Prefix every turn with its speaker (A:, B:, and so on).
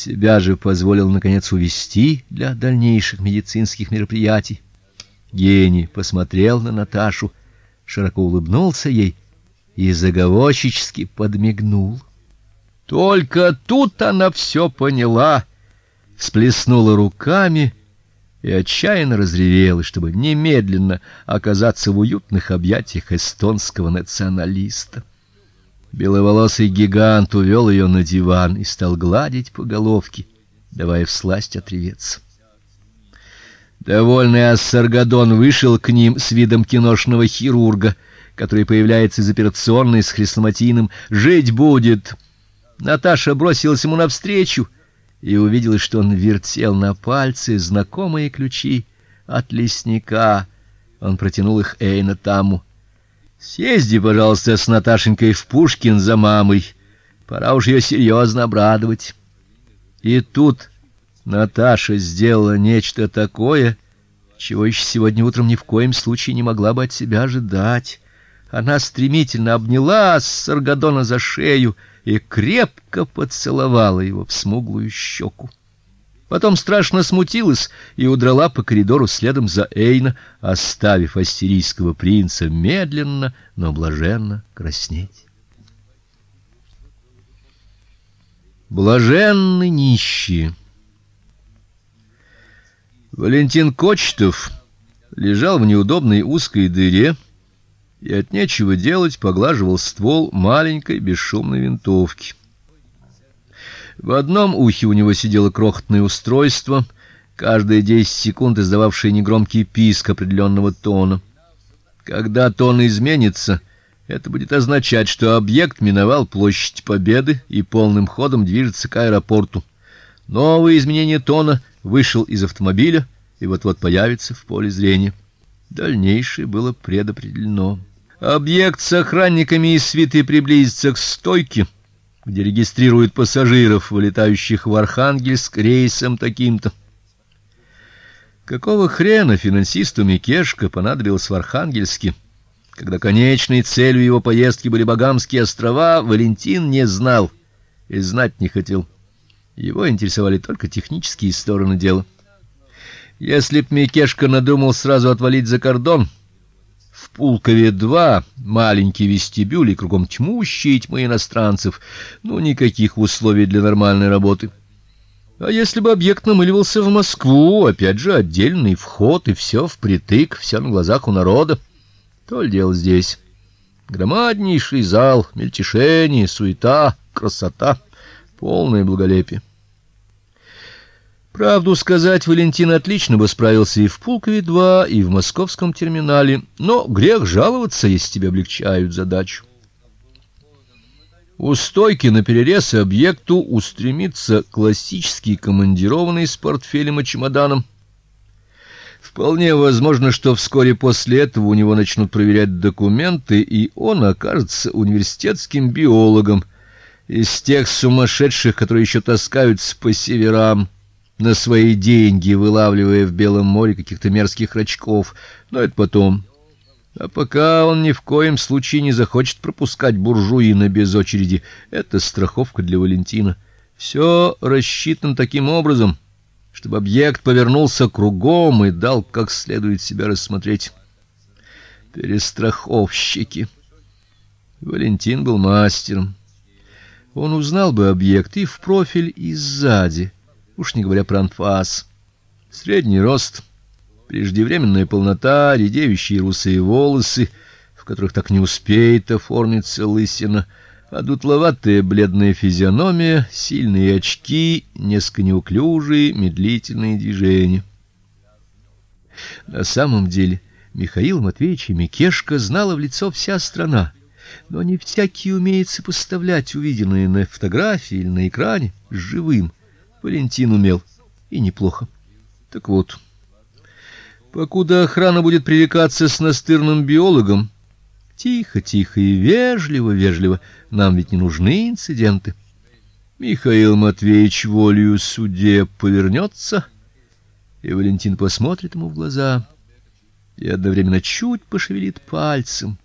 A: Себя же позволил наконец увести для дальнейших медицинских мероприятий. Гений посмотрел на Наташу, широко улыбнулся ей и заговорщически подмигнул. Только тут она все поняла, всплеснула руками и отчаянно разревелась, чтобы немедленно оказаться в уютных объятиях эстонского националиста. Беловолосый гигант увел ее на диван и стал гладить по головке, давая всласть отреветься. Довольный Ассаргадон вышел к ним с видом киношного хирурга, который появляется из операционной с хрестоматийным «Жить будет!». Наташа бросилась ему навстречу и увидела, что он вертел на пальце знакомые ключи от лесника. Он протянул их Эйна Таму. Съезди, пожалуйста, с Наташенькой в Пушкин за мамой. Пора уж ее серьезно обрадовать. И тут Наташа сделала нечто такое, чего еще сегодня утром ни в коем случае не могла бы от себя ожидать. Она стремительно обняла Саргадона за шею и крепко поцеловала его в смуглую щеку. Потом страшно смутилась и удрала по коридору следом за Эйна, оставив ассирийского принца медленно, но блаженно краснеть. Блаженны нищие. Валентин Кочетов лежал в неудобной узкой дыре и от нечего делать поглаживал ствол маленькой бесшумной винтовки. В одном ухе у него сидело крохотное устройство, каждые 10 секунд издававшее негромкий писк определенного тона. Когда тон изменится, это будет означать, что объект миновал площадь Победы и полным ходом движется к аэропорту. Новое изменение тона вышел из автомобиля и вот-вот появится в поле зрения. Дальнейшее было предопределено. Объект с охранниками из свиты приблизится к стойке где регистрируют пассажиров, вылетающих в Архангельск рейсом таким-то. Какого хрена финансисту Микешка понадобилось в Архангельске, когда конечной целью его поездки были Багамские острова, Валентин не знал и знать не хотел. Его интересовали только технические стороны дела. Если б Микешка надумал сразу отвалить за кордон, в Пулкове два маленький вестибюль и кругом тьмущие тьмы иностранцев. Ну никаких условий для нормальной работы. А если бы объект намыливался в Москву, опять же отдельный вход и все впритык, все на глазах у народа. То ли дело здесь. Громаднейший зал, мельтешение, суета, красота, полное благолепие. Правду сказать, Валентин отлично бы справился и в Пулкове-2, и в московском терминале, но грех жаловаться, если тебе облегчают задачу. У стойки на перерез объекту устремится классический командированный с портфелем и чемоданом. Вполне возможно, что вскоре после этого у него начнут проверять документы, и он окажется университетским биологом из тех сумасшедших, которые еще таскаются по северам на свои деньги, вылавливая в Белом море каких-то мерзких рачков, но это потом. А пока он ни в коем случае не захочет пропускать буржуина без очереди, это страховка для Валентина. Все рассчитано таким образом, чтобы объект повернулся кругом и дал как следует себя рассмотреть. Перестраховщики. Валентин был мастером. Он узнал бы объект и в профиль, и сзади уж не говоря про анфас. Средний рост, преждевременная полнота, редеющие русые волосы, в которых так не успеет оформиться лысина, а дутловатая бледная физиономия, сильные очки, несколько неуклюжие, медлительные движения. На самом деле, Михаил Матвеевич Микешка знала в лицо вся страна, но не всякий умеет сопоставлять увиденное на фотографии или на экране с живым. Валентин умел, и неплохо. Так вот, покуда охрана будет пререкаться с настырным биологом, тихо, тихо и вежливо, вежливо, нам ведь не нужны инциденты. Михаил Матвеевич волею суде повернется, и Валентин посмотрит ему в глаза и одновременно чуть пошевелит пальцем.